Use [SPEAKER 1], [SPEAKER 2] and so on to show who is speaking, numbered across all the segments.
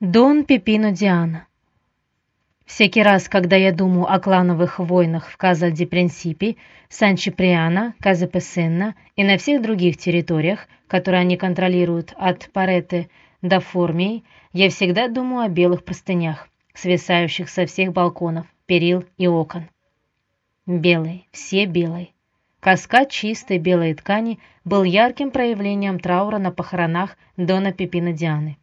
[SPEAKER 1] Дон Пепино Диана. Всякий раз, когда я думаю о клановых войнах в Каза-де-Принсипи, Сан-Чиприано, Каза-Песенна и на всех других территориях, которые они контролируют от Пареты до Формии, я всегда думаю о белых простынях, свисающих со всех балконов, перил и окон. Белые, все белые. Каскад чистой белой ткани был ярким проявлением траура на похоронах Дона Пепино Дианы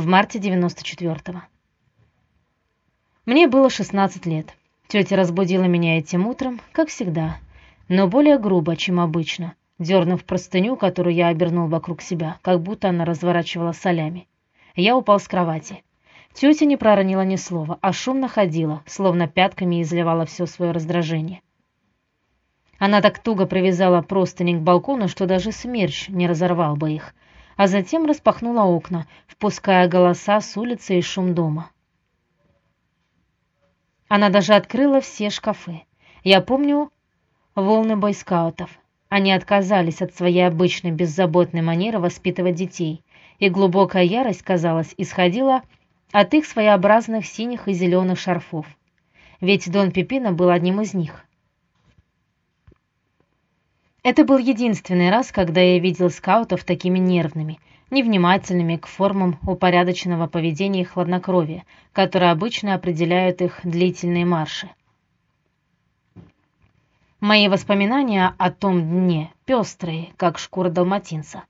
[SPEAKER 1] в марте 94-го. Мне было 16 лет. Тетя разбудила меня этим утром, как всегда, но более грубо, чем обычно, дернув простыню, которую я обернул вокруг себя, как будто она разворачивала солями. Я упал с кровати. Тетя не проронила ни слова, а шумно ходила, словно пятками изливала все свое раздражение. Она так туго привязала простыни к балкону, что даже смерч не разорвал бы их, а затем распахнула окна, впуская голоса с улицы и шум дома. Она даже открыла все шкафы. Я помню волны бойскаутов. Они отказались от своей обычной беззаботной манеры воспитывать детей, и глубокая ярость, казалось, исходила от их своеобразных синих и зеленых шарфов. Ведь Дон Пепино был одним из них. Это был единственный раз, когда я видел скаутов такими нервными, невнимательными к формам упорядоченного поведения и хладнокровия, которые обычно определяют их длительные марши. Мои воспоминания о том дне пестрые, как шкура далматинца.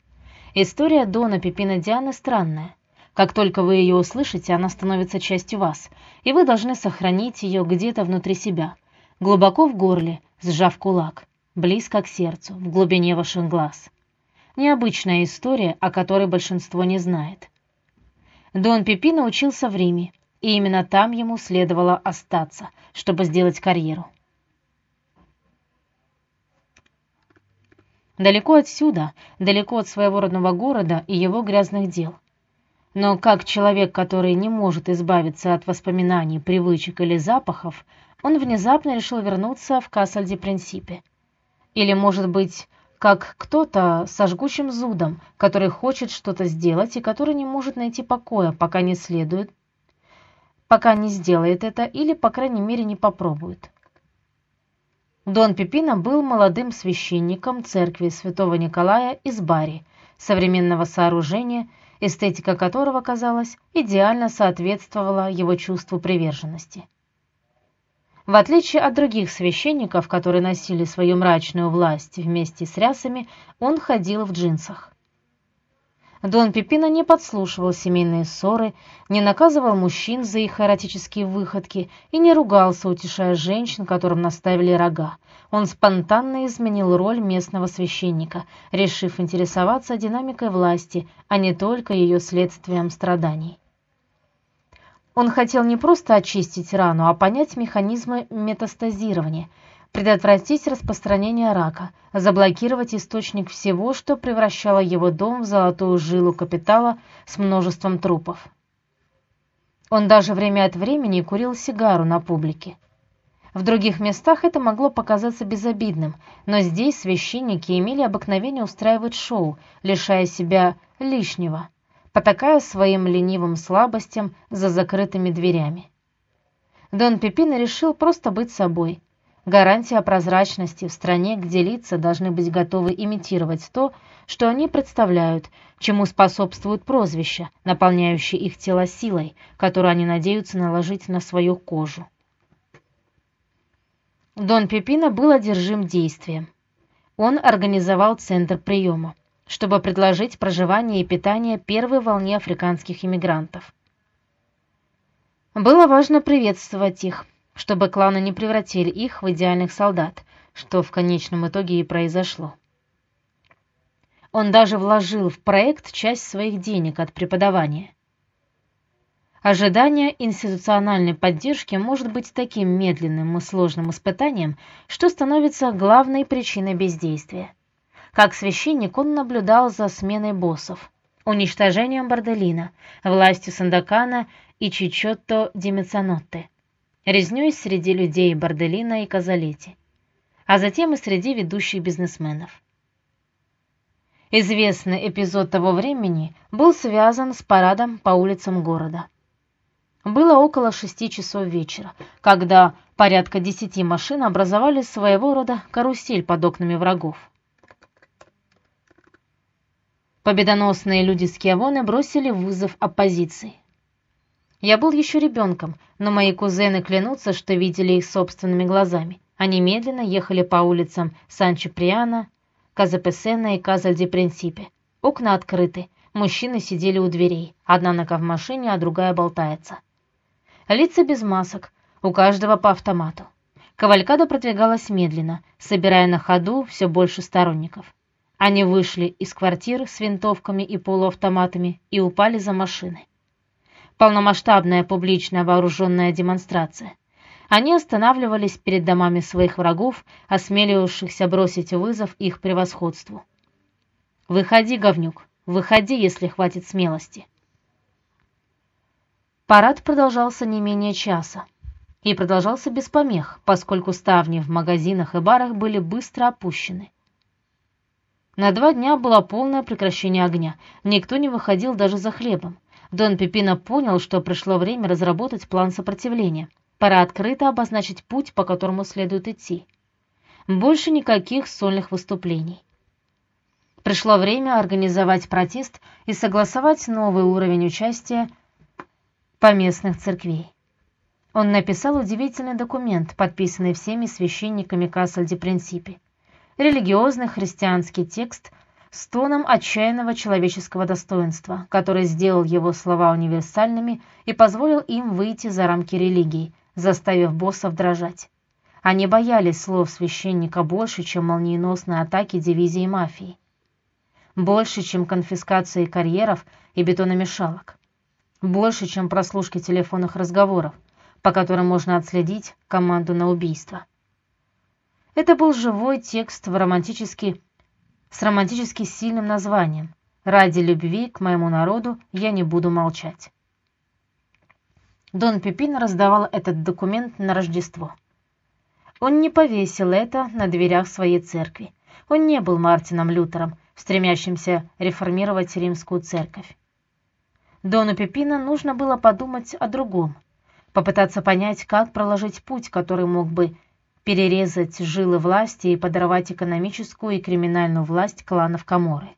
[SPEAKER 1] История Дона Пепина Дианы странная. Как только вы ее услышите, она становится частью вас, и вы должны сохранить ее где-то внутри себя, глубоко в горле, сжав кулак близко к сердцу, в глубине ваших глаз. Необычная история, о которой большинство не знает. Дон Пепино учился в Риме, и именно там ему следовало остаться, чтобы сделать карьеру. Далеко отсюда, далеко от своего родного города и его грязных дел. Но как человек, который не может избавиться от воспоминаний, привычек или запахов, он внезапно решил вернуться в Кассальде-Принципе, или, может быть, как кто-то со жгучим зудом, который хочет что-то сделать и который не может найти покоя, пока не следует, пока не сделает это или, по крайней мере, не попробует. Дон Пепино был молодым священником церкви Святого Николая из Бари, современного сооружения, эстетика которого, казалось, идеально соответствовала его чувству приверженности. В отличие от других священников, которые носили свою мрачную власть вместе с рясами, он ходил в джинсах. Дон Пепино не подслушивал семейные ссоры, не наказывал мужчин за их эротические выходки и не ругался, утешая женщин, которым наставили рога. Он спонтанно изменил роль местного священника, решив интересоваться динамикой власти, а не только ее следствием страданий. Он хотел не просто очистить рану, а понять механизмы метастазирования, предотвратить распространение рака, заблокировать источник всего, что превращало его дом в золотую жилу капитала с множеством трупов. Он даже время от времени курил сигару на публике. В других местах это могло показаться безобидным, но здесь священники имели обыкновение устраивать шоу, лишая себя лишнего – потакая своим ленивым слабостям за закрытыми дверями. Дон Пепино решил просто быть собой. Гарантия прозрачности в стране, где лица должны быть готовы имитировать то, что они представляют, чему способствуют прозвища, наполняющие их тела силой, которую они надеются наложить на свою кожу. Дон Пепино был одержим действием. Он организовал центр приема чтобы предложить проживание и питание первой волне африканских иммигрантов. Было важно приветствовать их, чтобы кланы не превратили их в идеальных солдат, что в конечном итоге и произошло. Он даже вложил в проект часть своих денег от преподавания. Ожидание институциональной поддержки может быть таким медленным и сложным испытанием, что становится главной причиной бездействия. Как священник он наблюдал за сменой боссов, уничтожением Борделина, властью Сандакана и Чичотто Димецанотте, резнёй среди людей Борделина и Казалети, а затем и среди ведущих бизнесменов. Известный эпизод того времени был связан с парадом по улицам города. Было около шести часов вечера, когда порядка десяти машин образовали своего рода карусель под окнами врагов. Победоносные люди Скиавоны бросили вызов оппозиции. Я был еще ребенком, но мои кузены клянутся, что видели их собственными глазами. Они медленно ехали по улицам Сан-Чиприано, Казапесена и Казаль-де-Принципе. Окна открыты, мужчины сидели у дверей, одна нога в машине, а другая болтается. Лица без масок, у каждого по автомату. Кавалькада продвигалась медленно, собирая на ходу все больше сторонников. Они вышли из квартир с винтовками и полуавтоматами и упали за машины полномасштабная публичная вооруженная демонстрация. Они останавливались перед домами своих врагов, осмеливавшихся бросить вызов их превосходству. «Выходи, говнюк, выходи, если хватит смелости». Парад продолжался не менее часа. И продолжался без помех, поскольку ставни в магазинах и барах были быстро опущены. На два дня было полное прекращение огня, никто не выходил даже за хлебом. Дон Пепино понял, что пришло время разработать план сопротивления. Пора открыто обозначить путь, по которому следует идти. Больше никаких сольных выступлений. Пришло время организовать протест и согласовать новый уровень участия поместных церквей. Он написал удивительный документ, подписанный всеми священниками Кассальди-Принципи. Религиозный христианский текст – с тоном отчаянного человеческого достоинства, который сделал его слова универсальными и позволил им выйти за рамки религии, заставив боссов дрожать. Они боялись слов священника больше, чем молниеносные атаки дивизии мафии. Больше, чем конфискации карьеров и бетономешалок. Больше, чем прослушки телефонных разговоров, по которым можно отследить команду на убийство. Это был живой текст в романтически с романтически сильным названием «Ради любви к моему народу я не буду молчать». Дон Пепин раздавал этот документ на Рождество. Он не повесил это на дверях своей церкви. Он не был Мартином Лютером, стремящимся реформировать римскую церковь. Дону Пепина нужно было подумать о другом, попытаться понять, как проложить путь, который мог бы перерезать жилы власти и подорвать экономическую и криминальную власть кланов Каморы.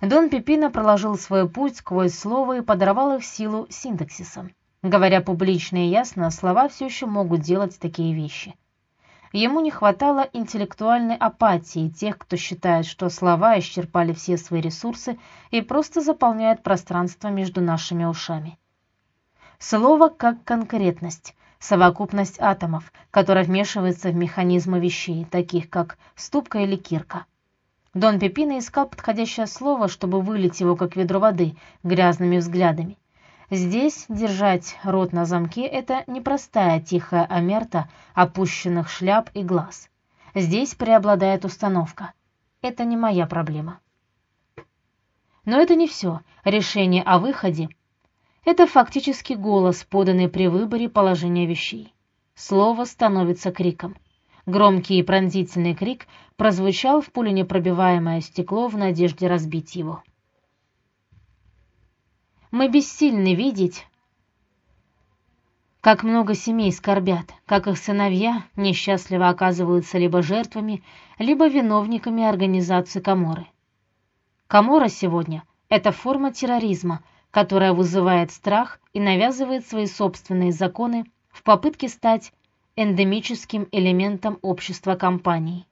[SPEAKER 1] Дон Пепино проложил свой путь сквозь слово и подорвал их силу синтаксисом. Говоря публично и ясно, слова все еще могут делать такие вещи. Ему не хватало интеллектуальной апатии тех, кто считает, что слова исчерпали все свои ресурсы и просто заполняют пространство между нашими ушами. Слово как конкретность, совокупность атомов, которая вмешивается в механизмы вещей, таких как ступка или кирка. Дон Пепино искал подходящее слово, чтобы вылить его как ведро воды грязными взглядами. Здесь держать рот на замке это непростая тихая омерта опущенных шляп и глаз. Здесь преобладает установка. Это не моя проблема. Но это не все. Решение о выходе это фактически голос, поданный при выборе положения вещей. Слово становится криком. Громкий и пронзительный крик прозвучал в пуленепробиваемое стекло в надежде разбить его. Мы бессильны видеть, как много семей скорбят, как их сыновья несчастливо оказываются либо жертвами, либо виновниками организации Каморы. Камора сегодня – это форма терроризма, которая вызывает страх и навязывает свои собственные законы в попытке стать эндемическим элементом общества компаний.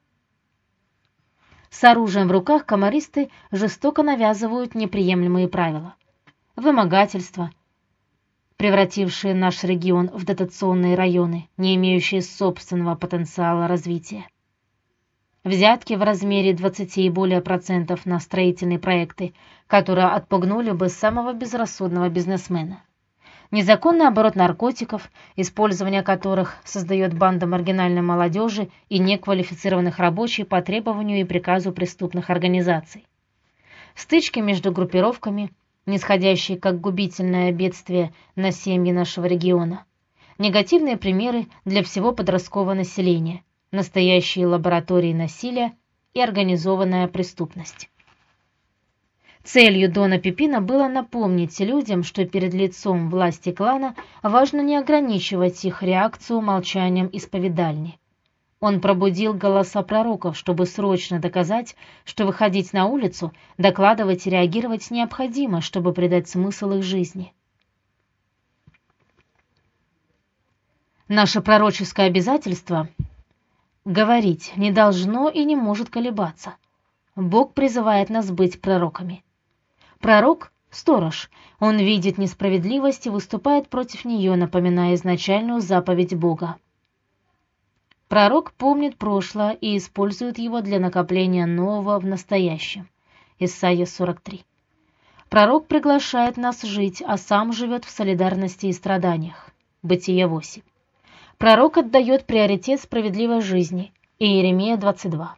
[SPEAKER 1] С оружием в руках комаристы жестоко навязывают неприемлемые правила. Вымогательство, превратившие наш регион в дотационные районы, не имеющие собственного потенциала развития взятки в размере 20 и более процентов на строительные проекты, которые отпугнули бы самого безрассудного бизнесмена. Незаконный оборот наркотиков, использование которых создает банда маргинальной молодежи и неквалифицированных рабочих по требованию и приказу преступных организаций. Стычки между группировками, нисходящие как губительное бедствие на семьи нашего региона. Негативные примеры для всего подросткового населения, настоящие лаборатории насилия и организованная преступность. Целью Дона Пипина было напомнить людям, что перед лицом власти клана важно не ограничивать их реакцию молчанием исповедальни. Он пробудил голоса пророков, чтобы срочно доказать, что выходить на улицу, докладывать и реагировать необходимо, чтобы придать смысл их жизни. Наше пророческое обязательство говорить не должно и не может колебаться. Бог призывает нас быть пророками. Пророк — сторож. Он видит несправедливость и выступает против нее, напоминая изначальную заповедь Бога. Пророк помнит прошлое и использует его для накопления нового в настоящем. Исайя 43. Пророк приглашает нас жить, а сам живет в солидарности и страданиях. Бытие 8. Пророк отдает приоритет справедливой жизни. Иеремия 22.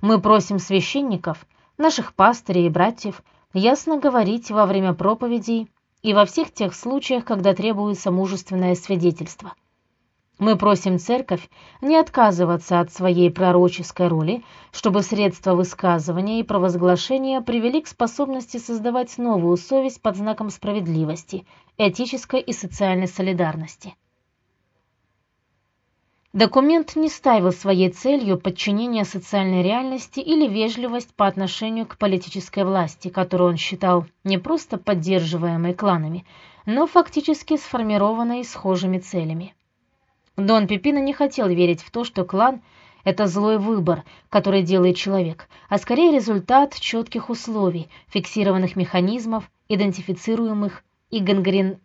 [SPEAKER 1] Мы просим священников, наших пастырей и братьев ясно говорить во время проповедей и во всех тех случаях, когда требуется мужественное свидетельство. Мы просим церковь не отказываться от своей пророческой роли, чтобы средства высказывания и провозглашения привели к способности создавать новую совесть под знаком справедливости, этической и социальной солидарности. Документ не ставил своей целью подчинение социальной реальности или вежливость по отношению к политической власти, которую он считал не просто поддерживаемой кланами, но фактически сформированной схожими целями. Дон Пипино не хотел верить в то, что клан — это злой выбор, который делает человек, а скорее результат четких условий, фиксированных механизмов, идентифицируемых и, гангрен...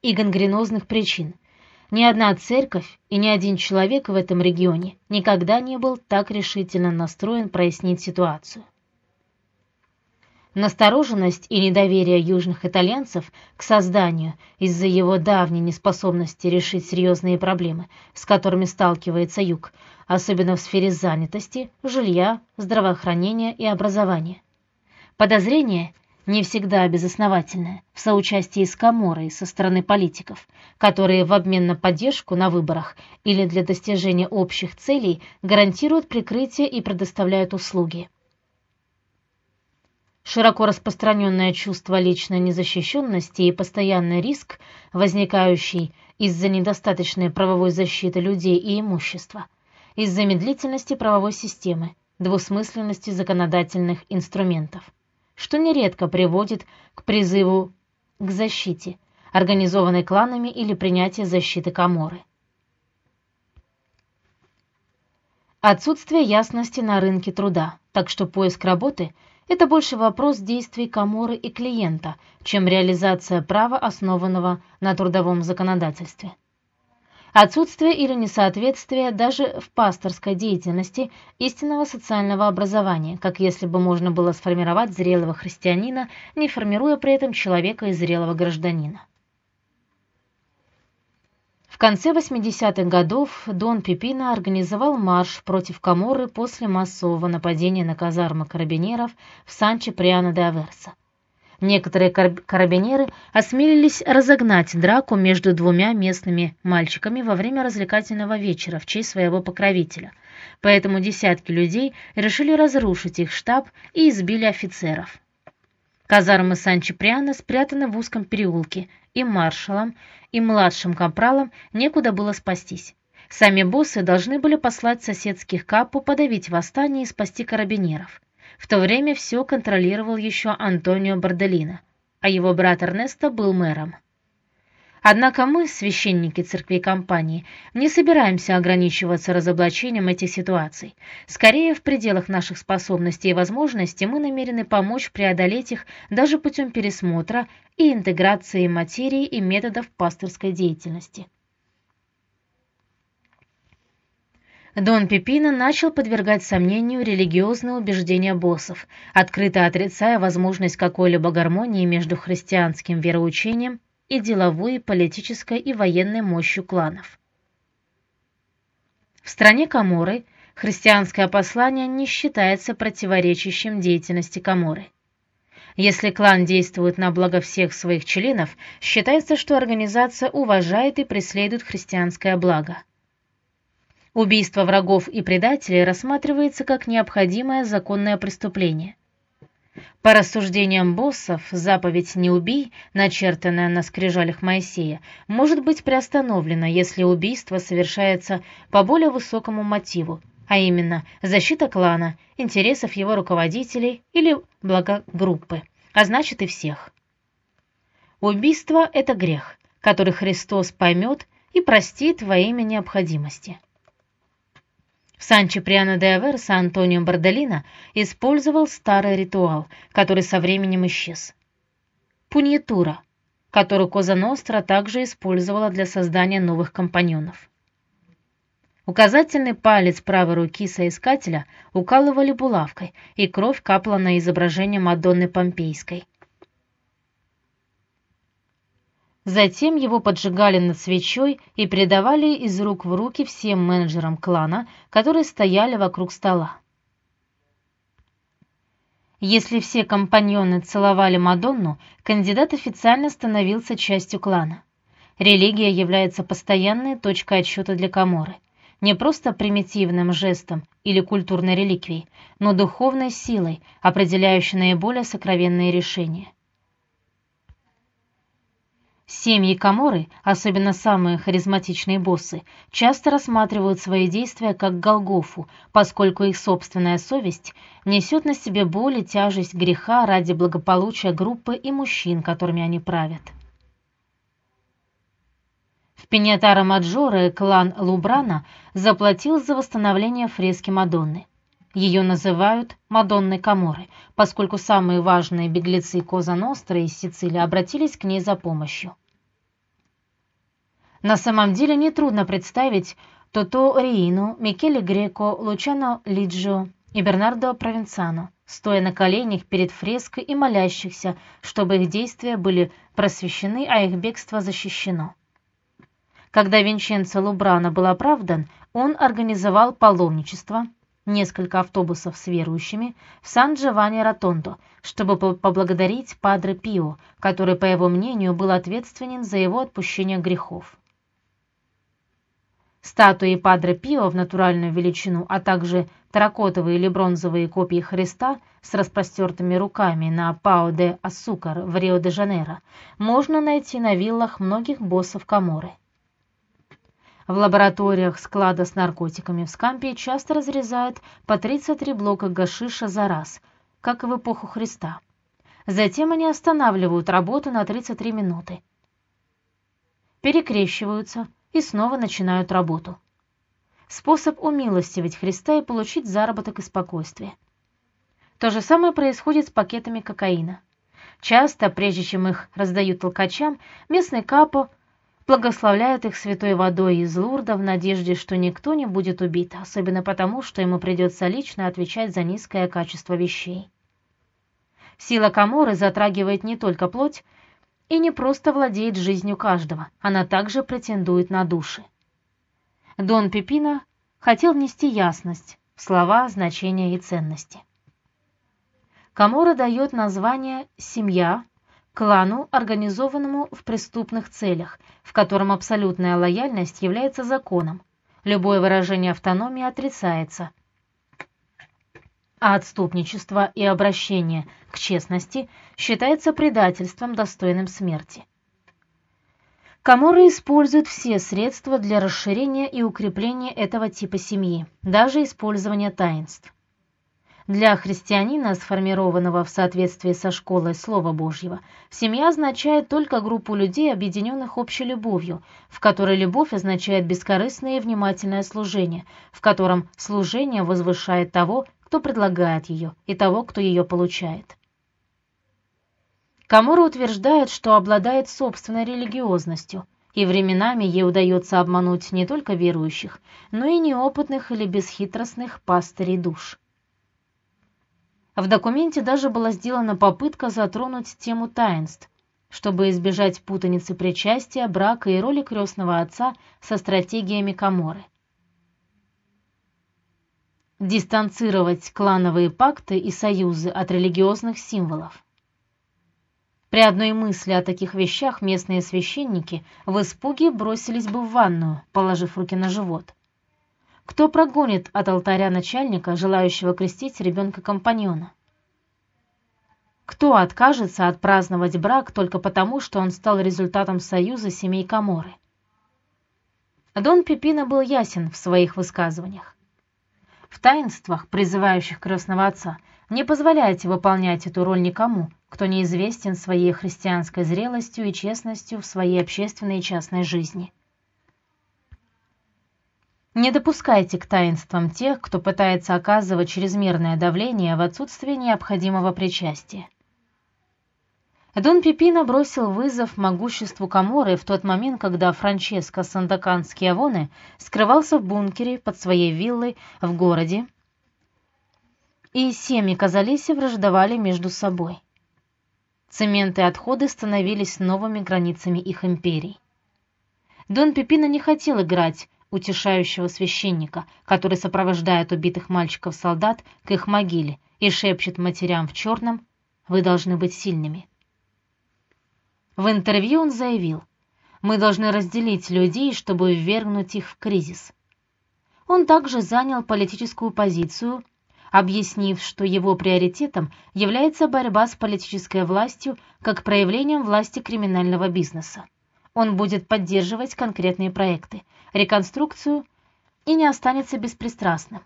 [SPEAKER 1] и гангренозных причин — ни одна церковь и ни один человек в этом регионе никогда не был так решительно настроен прояснить ситуацию. Настороженность и недоверие южных итальянцев к созданию из-за его давней неспособности решить серьезные проблемы, с которыми сталкивается юг, особенно в сфере занятости, жилья, здравоохранения и образования. Подозрение не всегда безосновательное, в соучастии с Каморой со стороны политиков, которые в обмен на поддержку на выборах или для достижения общих целей гарантируют прикрытие и предоставляют услуги. Широко распространенное чувство личной незащищенности и постоянный риск, возникающий из-за недостаточной правовой защиты людей и имущества, из-за медлительности правовой системы, двусмысленности законодательных инструментов – что нередко приводит к призыву к защите, организованной кланами или принятия защиты Каморы. Отсутствие ясности на рынке труда, так что поиск работы – это больше вопрос действий Каморы и клиента, чем реализация права, основанного на трудовом законодательстве. Отсутствие или несоответствие даже в пасторской деятельности истинного социального образования, как если бы можно было сформировать зрелого христианина, не формируя при этом человека и зрелого гражданина. В конце 80-х годов Дон Пипино организовал марш против Каморы после массового нападения на казармы карабинеров в Санче-Приано-де-Аверса. Некоторые карабинеры осмелились разогнать драку между двумя местными мальчиками во время развлекательного вечера в честь своего покровителя. Поэтому десятки людей решили разрушить их штаб и избили офицеров. Казармы Сан-Чиприано спрятаны в узком переулке, и маршалам, и младшим капралам некуда было спастись. Сами боссы должны были послать соседских капу подавить восстание и спасти карабинеров. В то время все контролировал еще Антонио Борделино, а его брат Эрнесто был мэром. Однако мы, священники церкви компании, не собираемся ограничиваться разоблачением этих ситуаций. Скорее, в пределах наших способностей и возможностей мы намерены помочь преодолеть их даже путем пересмотра и интеграции материи и методов пасторской деятельности. Дон Пепино начал подвергать сомнению религиозные убеждения боссов, открыто отрицая возможность какой-либо гармонии между христианским вероучением и деловой, политической и военной мощью кланов. В стране Каморы христианское послание не считается противоречащим деятельности Каморы. Если клан действует на благо всех своих членов, считается, что организация уважает и преследует христианское благо – Убийство врагов и предателей рассматривается как необходимое законное преступление. По рассуждениям боссов, заповедь «не убий», начертанная на скрижалях Моисея, может быть приостановлена, если убийство совершается по более высокому мотиву, а именно защита клана, интересов его руководителей или блага группы, а значит и всех. Убийство – это грех, который Христос поймет и простит во имя необходимости. В Сан-Чиприано де Аверса Антонио Борделино использовал старый ритуал, который со временем исчез. Пуньетура, которую Коза Ностра также использовала для создания новых компаньонов. Указательный палец правой руки соискателя укалывали булавкой, и кровь капала на изображение Мадонны Помпейской. Затем его поджигали над свечой и передавали из рук в руки всем менеджерам клана, которые стояли вокруг стола. Если все компаньоны целовали Мадонну, кандидат официально становился частью клана. Религия является постоянной точкой отсчета для Каморы – не просто примитивным жестом или культурной реликвией, но духовной силой, определяющей наиболее сокровенные решения. Семьи Каморы, особенно самые харизматичные боссы, часто рассматривают свои действия как Голгофу, поскольку их собственная совесть несет на себе боль и тяжесть греха ради благополучия группы и мужчин, которыми они правят. В Пиньятаро Маджоре клан Лубрана заплатил за восстановление фрески Мадонны. Ее называют Мадонной Каморы, поскольку самые важные беглецы Коза Ностра из Сицилии обратились к ней за помощью. На самом деле нетрудно представить Тото Риину, Микеле Греко, Лучано Лиджио и Бернардо Провенцано, стоя на коленях перед фреской и молящихся, чтобы их действия были просвещены, а их бегство защищено. Когда Винченцо Лубрано был оправдан, он организовал паломничество, несколько автобусов с верующими, в Сан-Джованни-Ротондо, чтобы поблагодарить Падре Пио, который, по его мнению, был ответственен за его отпущение грехов. Статуи Падре Пио в натуральную величину, а также терракотовые или бронзовые копии Христа с распростертыми руками на Пао де Ассукар в Рио-де-Жанейро можно найти на виллах многих боссов Каморы. В лабораториях склада с наркотиками в Скампии часто разрезают по 33 блока гашиша за раз, как и в эпоху Христа. Затем они останавливают работу на 33 минуты. Перекрещиваются и снова начинают работу. Способ умилостивить Христа и получить заработок и спокойствие. То же самое происходит с пакетами кокаина. Часто, прежде чем их раздают толкачам, местный капо благословляет их святой водой из Лурда в надежде, что никто не будет убит, особенно потому, что ему придется лично отвечать за низкое качество вещей. Сила Каморы затрагивает не только плоть и не просто владеет жизнью каждого, она также претендует на души. Дон Пепино хотел внести ясность в слова, значения и ценности. Камора дает название «семья», клану, организованному в преступных целях, в котором абсолютная лояльность является законом. Любое выражение автономии отрицается. А отступничество и обращение к честности считается предательством, достойным смерти. Каморы используют все средства для расширения и укрепления этого типа семьи, даже использование таинств. Для христианина, сформированного в соответствии со школой Слова Божьего, семья означает только группу людей, объединенных общей любовью, в которой любовь означает бескорыстное и внимательное служение, в котором служение возвышает того, кто предлагает ее, и того, кто ее получает. Камора утверждает, что обладает собственной религиозностью, и временами ей удается обмануть не только верующих, но и неопытных или бесхитростных пастырей душ. В документе даже была сделана попытка затронуть тему таинств, чтобы избежать путаницы причастия, брака и роли крестного отца со стратегиями Каморы. Дистанцировать клановые пакты и союзы от религиозных символов. При одной мысли о таких вещах местные священники в испуге бросились бы в ванную, положив руки на живот. Кто прогонит от алтаря начальника, желающего крестить ребенка-компаньона? Кто откажется отпраздновать брак только потому, что он стал результатом союза семей Каморы? Дон Пепино был ясен в своих высказываниях. В таинствах, призывающих крестного отца, не позволяйте выполнять эту роль никому, кто не известен своей христианской зрелостью и честностью в своей общественной и частной жизни. Не допускайте к таинствам тех, кто пытается оказывать чрезмерное давление в отсутствие необходимого причастия. Дон Пипино бросил вызов могуществу Каморы в тот момент, когда Франческо Сандакан Скиавоне скрывался в бункере под своей виллой в городе, и семьи Казалиси враждовали между собой. Цемент и отходы становились новыми границами их империй. Дон Пипино не хотел играть утешающего священника, который сопровождает убитых мальчиков-солдат к их могиле и шепчет матерям в черном: "Вы должны быть сильными". В интервью он заявил: "Мы должны разделить людей, чтобы ввергнуть их в кризис". Он также занял политическую позицию, объяснив, что его приоритетом является борьба с политической властью как проявлением власти криминального бизнеса. Он будет поддерживать конкретные проекты, реконструкцию и не останется беспристрастным.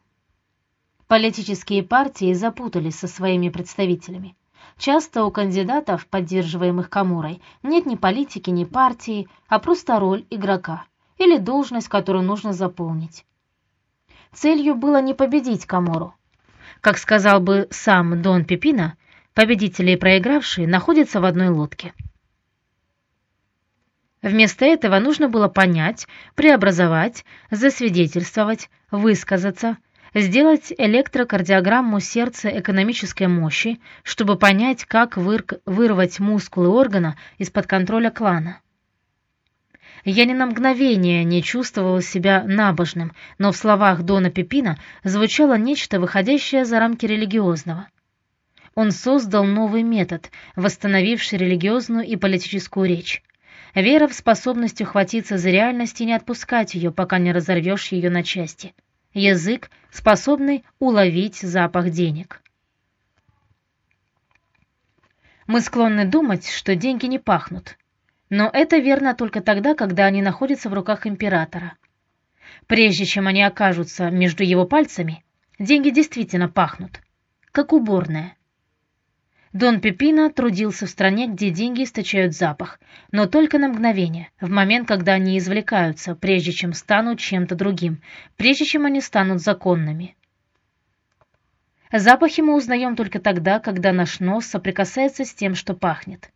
[SPEAKER 1] Политические партии запутались со своими представителями. Часто у кандидатов, поддерживаемых Камурой, нет ни политики, ни партии, а просто роль игрока или должность, которую нужно заполнить. Целью было не победить Камуру. Как сказал бы сам Дон Пепино, победители и проигравшие находятся в одной лодке. Вместо этого нужно было понять, преобразовать, засвидетельствовать, высказаться, сделать электрокардиограмму сердца экономической мощи, чтобы понять, как вырвать мускулы органа из-под контроля клана. Я ни на мгновение не чувствовал себя набожным, но в словах Дона Пепина звучало нечто выходящее за рамки религиозного. Он создал новый метод, восстановивший религиозную и политическую речь. Вера в способность ухватиться за реальность и не отпускать ее, пока не разорвешь ее на части язык, способный уловить запах денег. Мы склонны думать, что деньги не пахнут, но это верно только тогда, когда они находятся в руках императора. Прежде чем они окажутся между его пальцами, деньги действительно пахнут, как уборная. Дон Пепино трудился в стране, где деньги источают запах, но только на мгновение, в момент, когда они извлекаются, прежде чем станут чем-то другим, прежде чем они станут законными. Запахи мы узнаем только тогда, когда наш нос соприкасается с тем, что пахнет.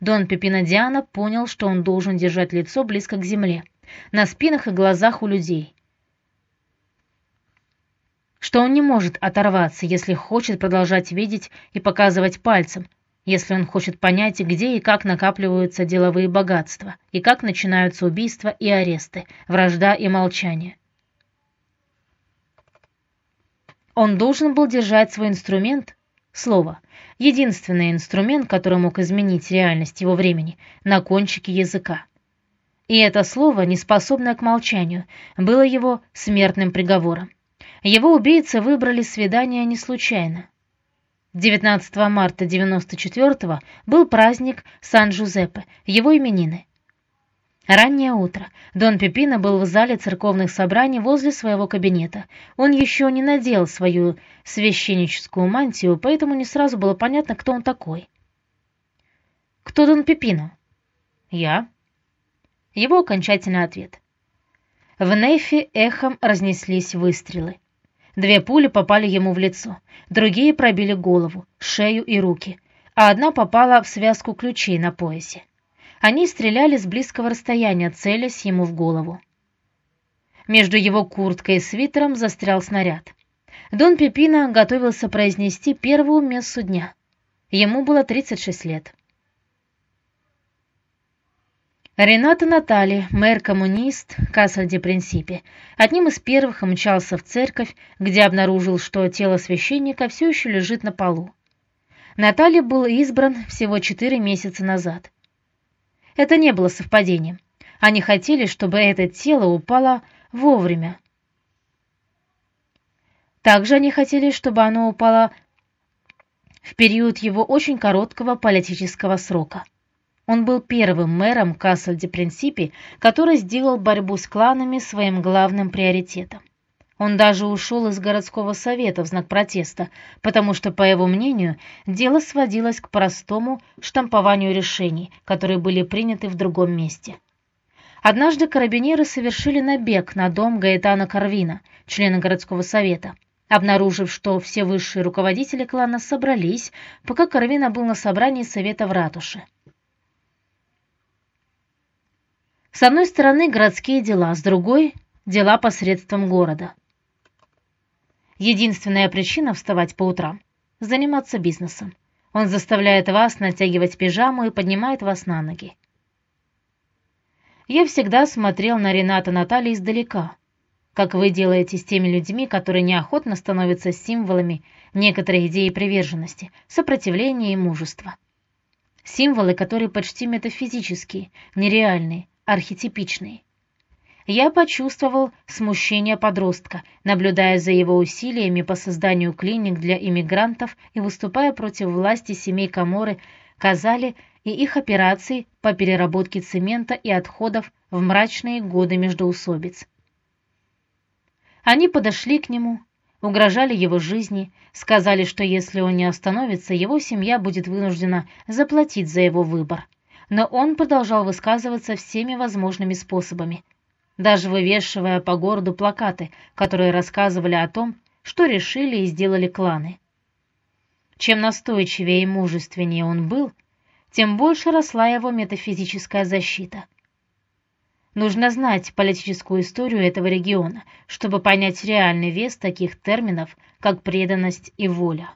[SPEAKER 1] Дон Пепино Диана понял, что он должен держать лицо близко к земле, на спинах и глазах у людей, что он не может оторваться, если хочет продолжать видеть и показывать пальцем, если он хочет понять, где и как накапливаются деловые богатства, и как начинаются убийства и аресты, вражда и молчание. Он должен был держать свой инструмент, слово, единственный инструмент, который мог изменить реальность его времени, на кончике языка. И это слово, неспособное к молчанию, было его смертным приговором. Его убийцы выбрали свидание не случайно. 19 марта 94 был праздник Сан-Жузеппе, его именины. Раннее утро. Дон Пепино был в зале церковных собраний возле своего кабинета. Он еще не надел свою священническую мантию, поэтому не сразу было понятно, кто он такой. Кто Дон Пепино? Я. Его окончательный ответ. В Нефе эхом разнеслись выстрелы. Две пули попали ему в лицо, другие пробили голову, шею и руки, а одна попала в связку ключей на поясе. Они стреляли с близкого расстояния, целясь ему в голову. Между его курткой и свитером застрял снаряд. Дон Пепино готовился произнести первую мессу дня. Ему было 36 лет. Рената Натали, мэр-коммунист Кассель-де-Принципе, одним из первых мчался в церковь, где обнаружил, что тело священника все еще лежит на полу. Натали был избран всего четыре месяца назад. Это не было совпадением. Они хотели, чтобы это тело упало вовремя. Также они хотели, чтобы оно упало в период его очень короткого политического срока. Он был первым мэром Кассаль-де-Принципи, который сделал борьбу с кланами своим главным приоритетом. Он даже ушел из городского совета в знак протеста, потому что, по его мнению, дело сводилось к простому штампованию решений, которые были приняты в другом месте. Однажды карабинеры совершили набег на дом Гаэтана Карвина, члена городского совета, обнаружив, что все высшие руководители клана собрались, пока Карвина был на собрании совета в ратуше. С одной стороны городские дела, с другой – дела посредством города. Единственная причина вставать по утрам – заниматься бизнесом. Он заставляет вас натягивать пижаму и поднимает вас на ноги. Я всегда смотрел на Рената Натали издалека, как вы делаете с теми людьми, которые неохотно становятся символами некоторой идеи приверженности, сопротивления и мужества. Символы, которые почти метафизические, нереальные, архетипичные я почувствовал смущение подростка, наблюдая за его усилиями по созданию клиник для иммигрантов и выступая против власти семей Каморы, Казали и их операций по переработке цемента и отходов в мрачные годы междоусобиц. Они подошли к нему, угрожали его жизни, сказали, что если он не остановится, его семья будет вынуждена заплатить за его выбор. Но он продолжал высказываться всеми возможными способами, даже вывешивая по городу плакаты, которые рассказывали о том, что решили и сделали кланы. Чем настойчивее и мужественнее он был, тем больше росла его метафизическая защита. Нужно знать политическую историю этого региона, чтобы понять реальный вес таких терминов, как преданность и воля.